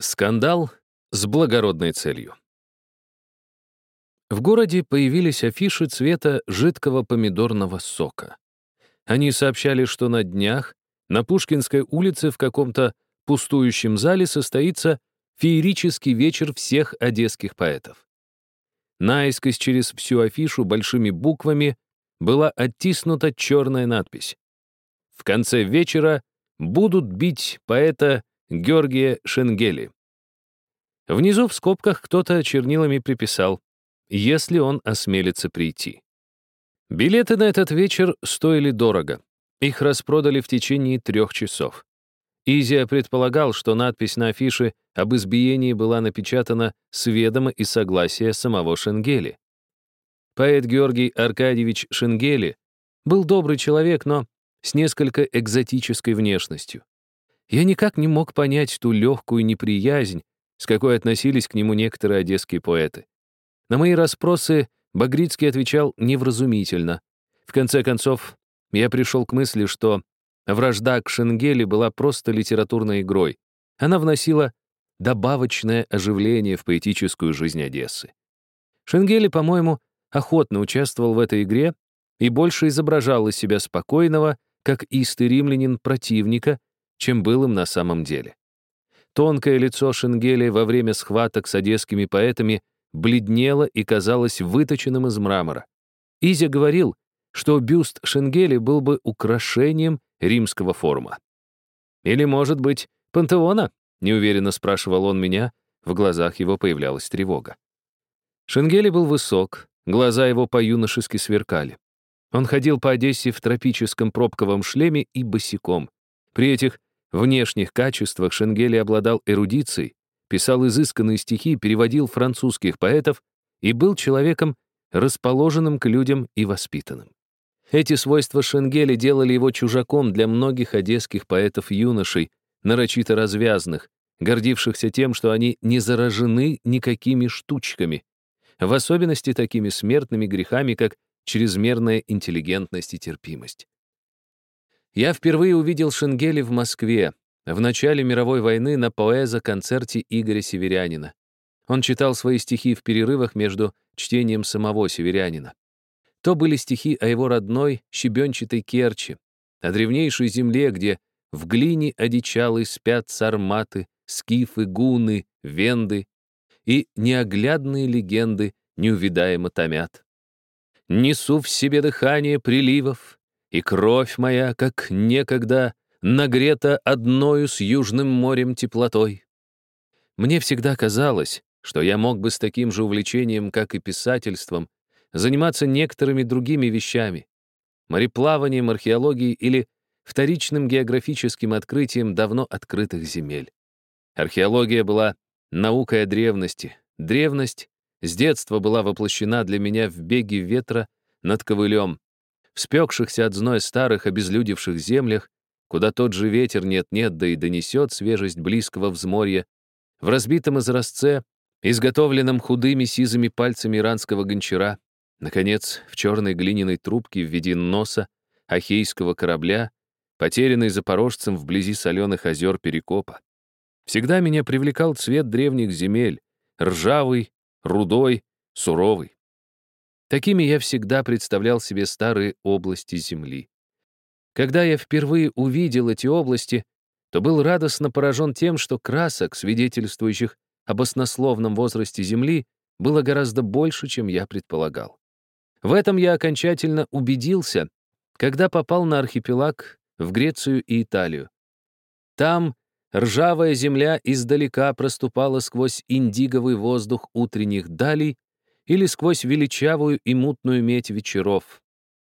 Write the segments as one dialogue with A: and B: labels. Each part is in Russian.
A: Скандал с благородной целью. В городе появились афиши цвета жидкого помидорного сока. Они сообщали, что на днях на Пушкинской улице в каком-то пустующем зале состоится феерический вечер всех одесских поэтов. Наискось через всю афишу большими буквами была оттиснута черная надпись. В конце вечера будут бить поэта Георгия Шенгели. Внизу в скобках кто-то чернилами приписал, если он осмелится прийти. Билеты на этот вечер стоили дорого. Их распродали в течение трех часов. Изия предполагал, что надпись на афише об избиении была напечатана с ведома и согласия самого Шенгели. Поэт Георгий Аркадьевич Шенгели был добрый человек, но с несколько экзотической внешностью. Я никак не мог понять ту легкую неприязнь, с какой относились к нему некоторые одесские поэты. На мои расспросы Багрицкий отвечал невразумительно. В конце концов, я пришел к мысли, что вражда к Шенгеле была просто литературной игрой. Она вносила добавочное оживление в поэтическую жизнь Одессы. Шенгели, по-моему, охотно участвовал в этой игре и больше изображал из себя спокойного, как истый римлянин, противника, чем был им на самом деле. Тонкое лицо Шенгеля во время схваток с одесскими поэтами бледнело и казалось выточенным из мрамора. Изя говорил, что бюст Шенгеля был бы украшением римского форума. «Или, может быть, пантеона?» — неуверенно спрашивал он меня, в глазах его появлялась тревога. Шенгели был высок, глаза его по-юношески сверкали. Он ходил по Одессе в тропическом пробковом шлеме и босиком. При этих внешних качествах Шенгели обладал эрудицией, писал изысканные стихи, переводил французских поэтов и был человеком, расположенным к людям и воспитанным. Эти свойства Шенгели делали его чужаком для многих одесских поэтов-юношей, нарочито развязных, гордившихся тем, что они не заражены никакими штучками, в особенности такими смертными грехами, как чрезмерная интеллигентность и терпимость. Я впервые увидел Шенгели в Москве, в начале мировой войны на поэзо-концерте Игоря Северянина. Он читал свои стихи в перерывах между чтением самого Северянина. То были стихи о его родной, щебенчатой Керчи, о древнейшей земле, где в глине одичалой спят сарматы, скифы, гуны, венды, и неоглядные легенды неувидаемо томят. Несу в себе дыхание приливов, и кровь моя, как некогда, нагрета одною с Южным морем теплотой. Мне всегда казалось, что я мог бы с таким же увлечением, как и писательством, заниматься некоторыми другими вещами, мореплаванием, археологией или вторичным географическим открытием давно открытых земель. Археология была наукой о древности. Древность с детства была воплощена для меня в беге ветра над ковылем, спекшихся от зноя старых обезлюдевших землях, куда тот же ветер нет-нет, да и донесет свежесть близкого взморья, в разбитом изразце, изготовленном худыми сизыми пальцами иранского гончара, наконец, в черной глиняной трубке в виде носа ахейского корабля, потерянный запорожцем вблизи соленых озер Перекопа. Всегда меня привлекал цвет древних земель, ржавый, рудой, суровый. Такими я всегда представлял себе старые области земли. Когда я впервые увидел эти области, то был радостно поражен тем, что красок, свидетельствующих об оснословном возрасте Земли, было гораздо больше, чем я предполагал. В этом я окончательно убедился, когда попал на архипелаг в Грецию и Италию. Там ржавая земля издалека проступала сквозь индиговый воздух утренних далей или сквозь величавую и мутную медь вечеров.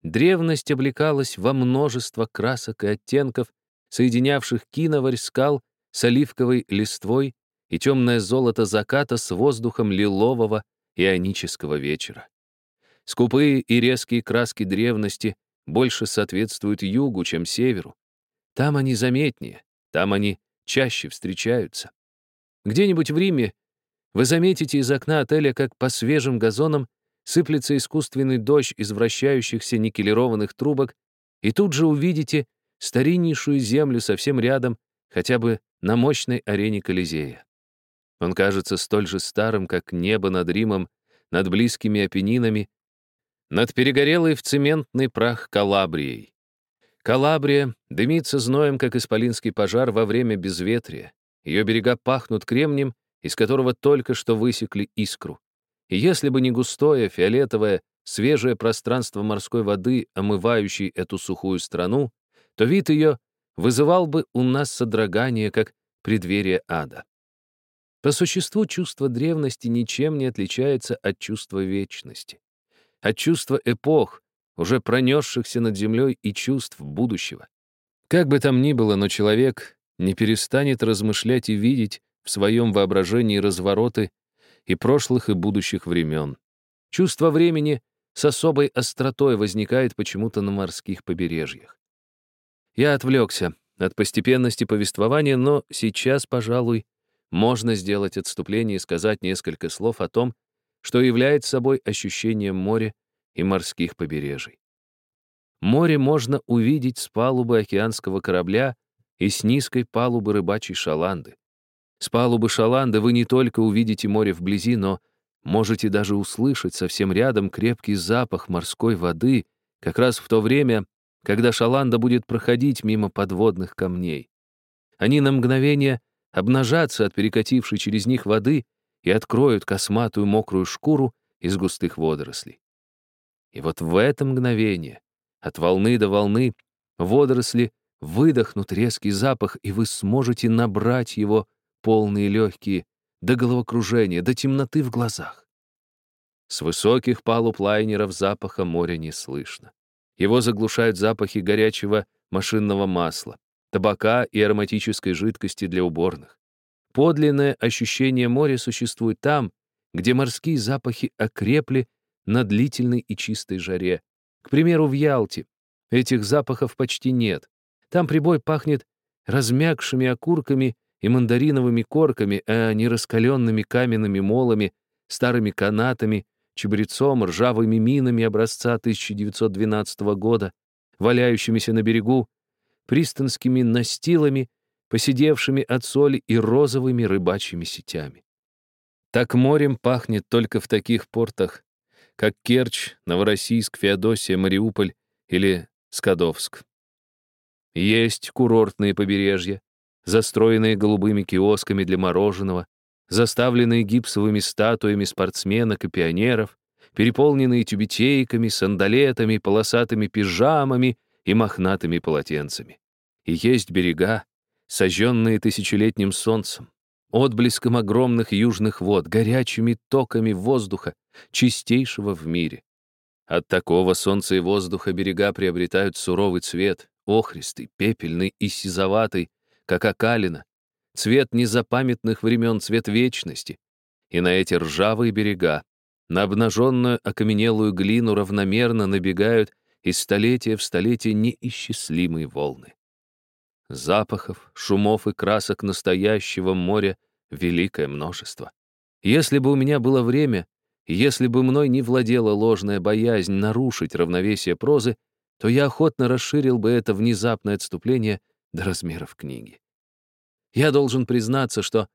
A: Древность облекалась во множество красок и оттенков, соединявших киноварь скал с оливковой листвой и темное золото заката с воздухом лилового ионического вечера. Скупые и резкие краски древности больше соответствуют югу, чем северу. Там они заметнее, там они чаще встречаются. Где-нибудь в Риме вы заметите из окна отеля, как по свежим газонам сыплется искусственный дождь из вращающихся никелированных трубок, и тут же увидите стариннейшую землю совсем рядом, хотя бы на мощной арене Колизея. Он кажется столь же старым, как небо над Римом, над близкими Апеннинами, над перегорелой в цементный прах Калабрией. Калабрия дымится зноем, как исполинский пожар во время безветрия. Ее берега пахнут кремнем, из которого только что высекли искру. И если бы не густое, фиолетовое, свежее пространство морской воды, омывающей эту сухую страну, то вид ее вызывал бы у нас содрогание, как преддверие ада. По существу чувство древности ничем не отличается от чувства вечности, от чувства эпох, уже пронесшихся над землей и чувств будущего. Как бы там ни было, но человек не перестанет размышлять и видеть в своем воображении развороты и прошлых, и будущих времен. Чувство времени с особой остротой возникает почему-то на морских побережьях. Я отвлекся от постепенности повествования, но сейчас, пожалуй, можно сделать отступление и сказать несколько слов о том, что является собой ощущение моря и морских побережий. Море можно увидеть с палубы океанского корабля и с низкой палубы рыбачьей шаланды. С палубы шаланды вы не только увидите море вблизи, но можете даже услышать совсем рядом крепкий запах морской воды, как раз в то время, когда шаланда будет проходить мимо подводных камней. Они на мгновение обнажатся от перекатившей через них воды и откроют косматую мокрую шкуру из густых водорослей. И вот в это мгновение, от волны до волны, водоросли выдохнут резкий запах, и вы сможете набрать его полные легкие, до головокружения, до темноты в глазах. С высоких палуб лайнеров запаха моря не слышно. Его заглушают запахи горячего машинного масла, табака и ароматической жидкости для уборных. Подлинное ощущение моря существует там, где морские запахи окрепли на длительной и чистой жаре. К примеру, в Ялте. Этих запахов почти нет. Там прибой пахнет размягшими окурками и мандариновыми корками, а не раскаленными каменными молами, старыми канатами, чебрецом, ржавыми минами образца 1912 года, валяющимися на берегу, пристанскими настилами, посидевшими от соли и розовыми рыбачьими сетями. Так морем пахнет только в таких портах, как Керчь, Новороссийск, Феодосия, Мариуполь или Скадовск. Есть курортные побережья, застроенные голубыми киосками для мороженого, заставленные гипсовыми статуями спортсменок и пионеров, переполненные тюбетейками, сандалетами, полосатыми пижамами и мохнатыми полотенцами. И есть берега, сожженные тысячелетним солнцем, отблеском огромных южных вод, горячими токами воздуха, чистейшего в мире. От такого солнца и воздуха берега приобретают суровый цвет, охристый, пепельный и сизоватый, как окалина, цвет незапамятных времен, цвет вечности. И на эти ржавые берега, на обнаженную окаменелую глину равномерно набегают из столетия в столетие неисчислимые волны. Запахов, шумов и красок настоящего моря великое множество. Если бы у меня было время, если бы мной не владела ложная боязнь нарушить равновесие прозы, то я охотно расширил бы это внезапное отступление до размеров книги. Я должен признаться, что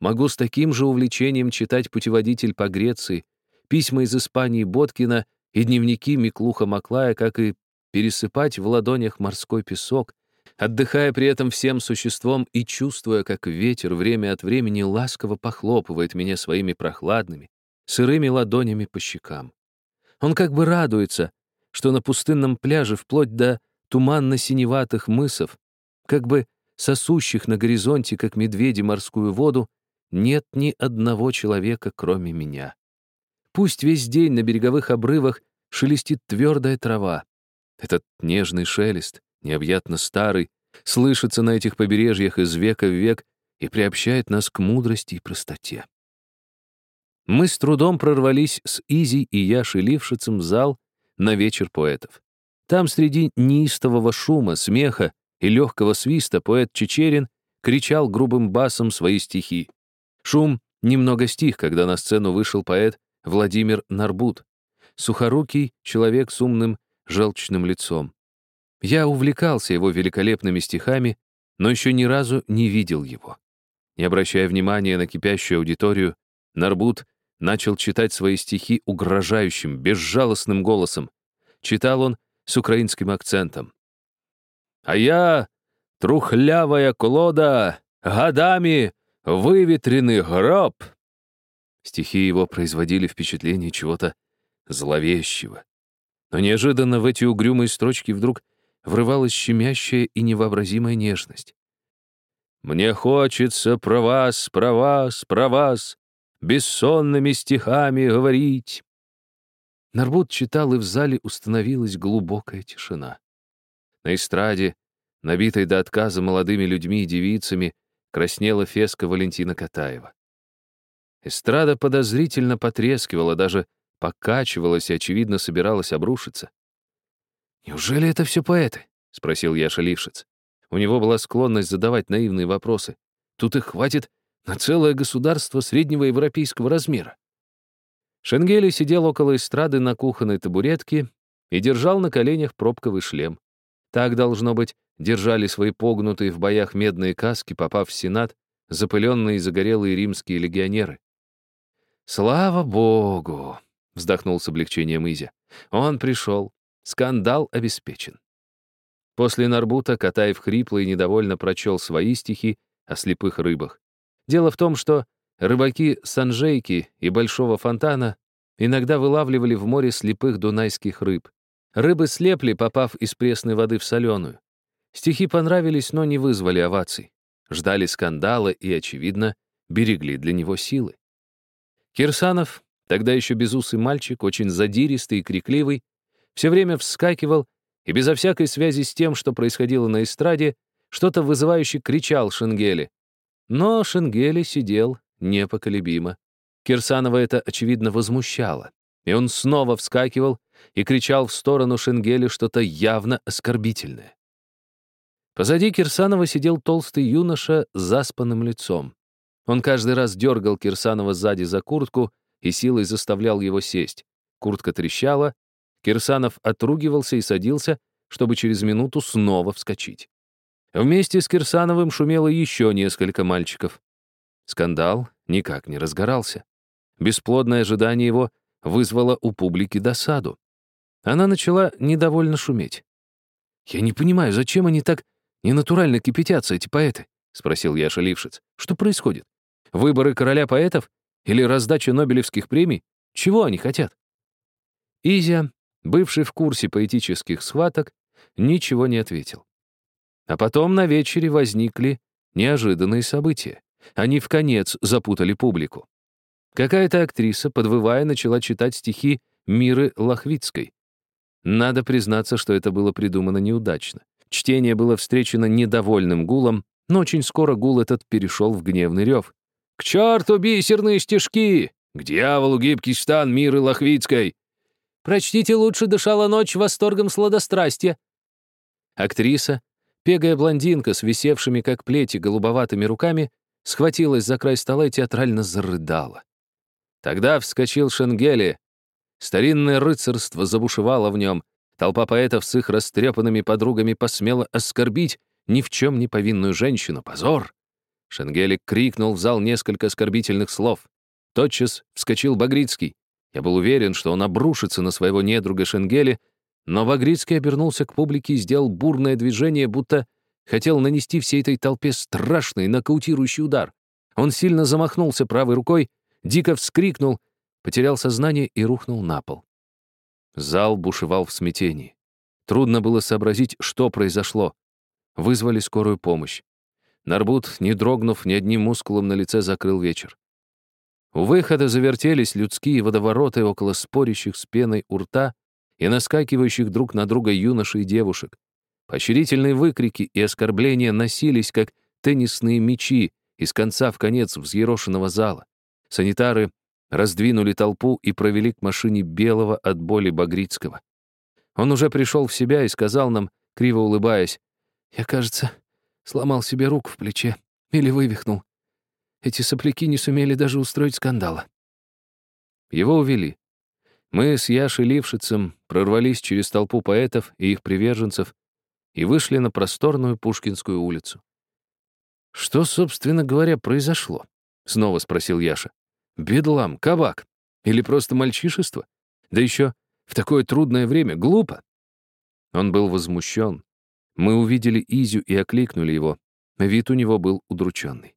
A: могу с таким же увлечением читать путеводитель по Греции, письма из Испании Боткина и дневники Миклуха Маклая, как и пересыпать в ладонях морской песок, отдыхая при этом всем существом и чувствуя, как ветер время от времени ласково похлопывает меня своими прохладными, сырыми ладонями по щекам. Он как бы радуется, что на пустынном пляже вплоть до туманно-синеватых мысов, как бы сосущих на горизонте, как медведи, морскую воду, нет ни одного человека, кроме меня. Пусть весь день на береговых обрывах шелестит твердая трава. Этот нежный шелест, необъятно старый, слышится на этих побережьях из века в век и приобщает нас к мудрости и простоте. Мы с трудом прорвались с Изи и Яшей Лившицем в зал на вечер поэтов. Там среди неистового шума, смеха и легкого свиста поэт Чечерин кричал грубым басом свои стихи. Шум немного стих, когда на сцену вышел поэт Владимир Нарбут, сухорукий человек с умным, желчным лицом. Я увлекался его великолепными стихами, но еще ни разу не видел его. Не обращая внимания на кипящую аудиторию, Нарбут начал читать свои стихи угрожающим, безжалостным голосом. Читал он с украинским акцентом. «А я, трухлявая колода, годами выветренный гроб!» Стихи его производили впечатление чего-то зловещего. Но неожиданно в эти угрюмые строчки вдруг врывалась щемящая и невообразимая нежность. «Мне хочется про вас, про вас, про вас, бессонными стихами говорить». Нарбут читал, и в зале установилась глубокая тишина. На эстраде, набитой до отказа молодыми людьми и девицами, краснела феска Валентина Катаева. Эстрада подозрительно потрескивала, даже покачивалась и, очевидно, собиралась обрушиться. «Неужели это все поэты?» — спросил Яша Лившиц. У него была склонность задавать наивные вопросы. Тут их хватит на целое государство среднего европейского размера. Шенгели сидел около эстрады на кухонной табуретке и держал на коленях пробковый шлем. Так, должно быть, держали свои погнутые в боях медные каски, попав в Сенат, запыленные и загорелые римские легионеры. «Слава богу!» — вздохнул с облегчением Изя. «Он пришел. Скандал обеспечен». После Нарбута Катаев хрипло и недовольно прочел свои стихи о слепых рыбах. Дело в том, что рыбаки Санжейки и Большого фонтана иногда вылавливали в море слепых дунайских рыб. Рыбы слепли, попав из пресной воды в соленую. Стихи понравились, но не вызвали оваций. Ждали скандала и, очевидно, берегли для него силы. Кирсанов, тогда еще безусый мальчик, очень задиристый и крикливый, все время вскакивал и безо всякой связи с тем, что происходило на эстраде, что-то вызывающе кричал Шенгеле. Но Шенгеле сидел непоколебимо. Кирсанова это, очевидно, возмущало, и он снова вскакивал и кричал в сторону Шенгеле что-то явно оскорбительное. Позади Кирсанова сидел толстый юноша с заспанным лицом. Он каждый раз дергал Кирсанова сзади за куртку и силой заставлял его сесть. Куртка трещала, Кирсанов отругивался и садился, чтобы через минуту снова вскочить. Вместе с Кирсановым шумело еще несколько мальчиков. Скандал никак не разгорался. Бесплодное ожидание его вызвало у публики досаду. Она начала недовольно шуметь. «Я не понимаю, зачем они так ненатурально кипятятся, эти поэты?» — спросил Яша Лившиц. «Что происходит? Выборы короля поэтов? Или раздача Нобелевских премий? Чего они хотят?» Изя бывший в курсе поэтических схваток, ничего не ответил. А потом на вечере возникли неожиданные события. Они в конец запутали публику. Какая-то актриса, подвывая, начала читать стихи Миры Лохвицкой. Надо признаться, что это было придумано неудачно. Чтение было встречено недовольным гулом, но очень скоро гул этот перешел в гневный рев. «К черту бисерные стишки! К дьяволу гибкий стан Миры Лохвицкой! Прочтите лучше «Дышала ночь» восторгом сладострастия». Актриса, пегая блондинка с висевшими, как плети, голубоватыми руками, схватилась за край стола и театрально зарыдала. Тогда вскочил Шенгели. Старинное рыцарство забушевало в нем. Толпа поэтов с их растрепанными подругами посмела оскорбить ни в чем не повинную женщину. Позор! Шенгелик крикнул в зал несколько оскорбительных слов. Тотчас вскочил Багрицкий. Я был уверен, что он обрушится на своего недруга Шенгели, но Багрицкий обернулся к публике и сделал бурное движение, будто хотел нанести всей этой толпе страшный нокаутирующий удар. Он сильно замахнулся правой рукой, дико вскрикнул, потерял сознание и рухнул на пол. Зал бушевал в смятении. Трудно было сообразить, что произошло. Вызвали скорую помощь. Нарбут, не дрогнув ни одним мускулом на лице, закрыл вечер. У выхода завертелись людские водовороты около спорящих с пеной у рта и наскакивающих друг на друга юношей и девушек. Поощрительные выкрики и оскорбления носились, как теннисные мячи, из конца в конец взъерошенного зала. Санитары раздвинули толпу и провели к машине белого от боли Багрицкого. Он уже пришел в себя и сказал нам, криво улыбаясь, «Я, кажется, сломал себе руку в плече или вывихнул. Эти сопляки не сумели даже устроить скандала. Его увели. Мы с Яшей Лившицем прорвались через толпу поэтов и их приверженцев и вышли на просторную Пушкинскую улицу. «Что, собственно говоря, произошло?» — снова спросил Яша. «Бедлам, кабак? Или просто мальчишество? Да еще в такое трудное время, глупо!» Он был возмущен. Мы увидели Изю и окликнули его. Вид у него был удрученный.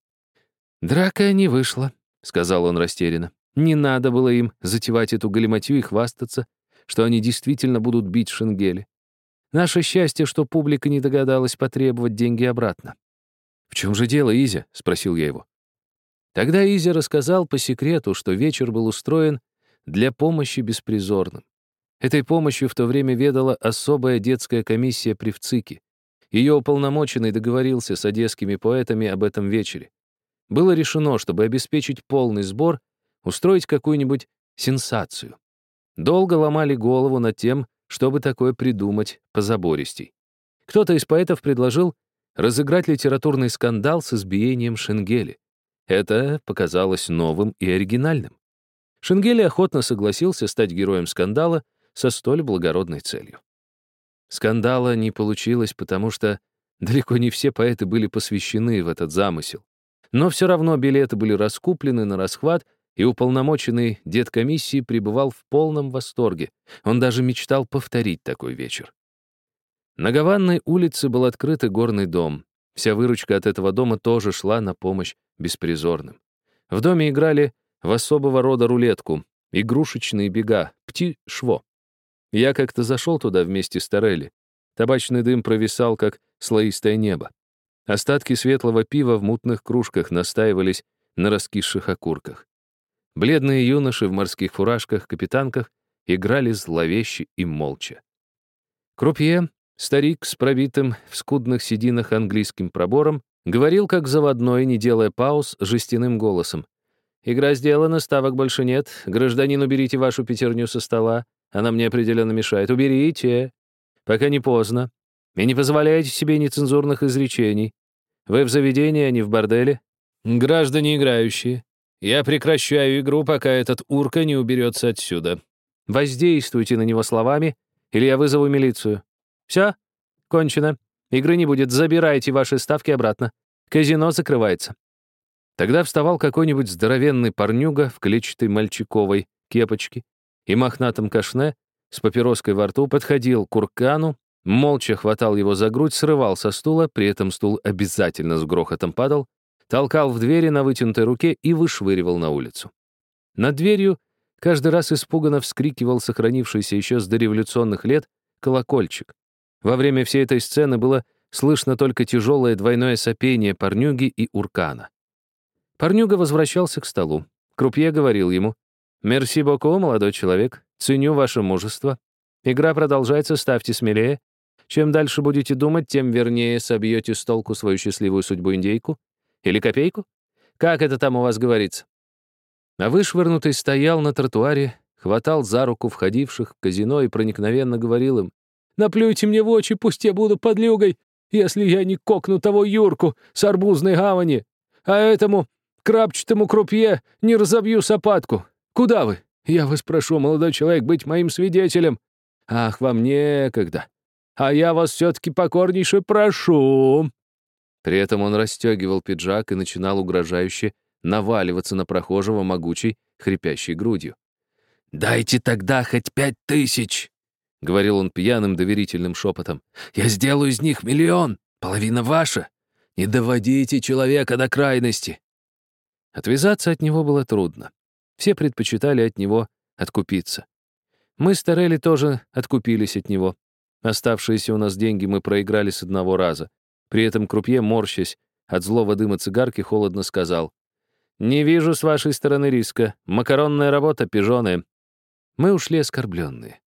A: «Драка не вышла», — сказал он растерянно. «Не надо было им затевать эту галиматью и хвастаться, что они действительно будут бить Шенгели. Наше счастье, что публика не догадалась потребовать деньги обратно». «В чем же дело, Изя?» — спросил я его. Тогда Изя рассказал по секрету, что вечер был устроен для помощи беспризорным. Этой помощью в то время ведала особая детская комиссия при ВЦИКе. Ее уполномоченный договорился с одесскими поэтами об этом вечере. Было решено, чтобы обеспечить полный сбор, устроить какую-нибудь сенсацию. Долго ломали голову над тем, чтобы такое придумать позабористей. Кто-то из поэтов предложил разыграть литературный скандал с избиением Шенгели. Это показалось новым и оригинальным. Шенгели охотно согласился стать героем скандала со столь благородной целью. Скандала не получилось, потому что далеко не все поэты были посвящены в этот замысел. Но все равно билеты были раскуплены на расхват, и уполномоченный дед комиссии пребывал в полном восторге. Он даже мечтал повторить такой вечер. На Гаванной улице был открытый горный дом. Вся выручка от этого дома тоже шла на помощь беспризорным. В доме играли в особого рода рулетку, игрушечные бега, пти-шво. Я как-то зашел туда вместе с Торелли. Табачный дым провисал, как слоистое небо. Остатки светлого пива в мутных кружках настаивались на раскисших окурках. Бледные юноши в морских фуражках, капитанках играли зловеще и молча. Крупье, старик с пробитым в скудных сединах английским пробором, говорил как заводной, не делая пауз, жестяным голосом. «Игра сделана, ставок больше нет. Гражданин, уберите вашу пятерню со стола. Она мне определенно мешает. Уберите, пока не поздно. И не позволяйте себе нецензурных изречений. Вы в заведении, а не в борделе. Граждане играющие, я прекращаю игру, пока этот урка не уберется отсюда. Воздействуйте на него словами, или я вызову милицию. Все? Кончено. Игры не будет. Забирайте ваши ставки обратно. Казино закрывается. Тогда вставал какой-нибудь здоровенный парнюга в клетчатой мальчиковой кепочке и мохнатом кашне с папироской во рту подходил к Уркану, молча хватал его за грудь, срывал со стула, при этом стул обязательно с грохотом падал, толкал в двери на вытянутой руке и вышвыривал на улицу. Над дверью каждый раз испуганно вскрикивал сохранившийся еще с дореволюционных лет колокольчик. Во время всей этой сцены было слышно только тяжелое двойное сопение Парнюги и Уркана. Парнюга возвращался к столу. Крупье говорил ему, «Мерси боку, молодой человек. Ценю ваше мужество. Игра продолжается, ставьте смелее. Чем дальше будете думать, тем вернее собьете с толку свою счастливую судьбу индейку. Или копейку? Как это там у вас говорится?» А вышвырнутый стоял на тротуаре, хватал за руку входивших в казино и проникновенно говорил им, «Наплюйте мне в очи, пусть я буду подлюгой, если я не кокну того Юрку с арбузной гавани, а этому крапчатому крупье не разобью сапатку. Куда вы? Я вас прошу, молодой человек, быть моим свидетелем. Ах, вам некогда. А я вас все-таки покорнейше прошу». При этом он расстегивал пиджак и начинал угрожающе наваливаться на прохожего могучей, хрипящей грудью. «Дайте тогда хоть пять тысяч!» — говорил он пьяным доверительным шепотом. «Я сделаю из них миллион, половина ваша. Не доводите человека до крайности». Отвязаться от него было трудно. Все предпочитали от него откупиться. Мы с Торелли тоже откупились от него. Оставшиеся у нас деньги мы проиграли с одного раза. При этом крупье, морщась от злого дыма цигарки, холодно сказал. «Не вижу с вашей стороны риска. Макаронная работа, пижоны». Мы ушли оскорбленные.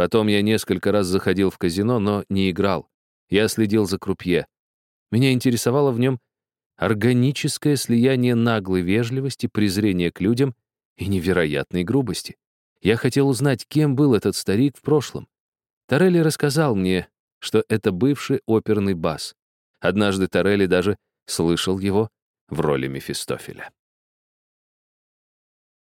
A: Потом я несколько раз заходил в казино, но не играл. Я следил за крупье. Меня интересовало в нем органическое слияние наглой вежливости, презрения к людям и невероятной грубости. Я хотел узнать, кем был этот старик в прошлом. Торелли рассказал мне, что это бывший оперный бас. Однажды Торелли даже слышал его в роли Мефистофеля.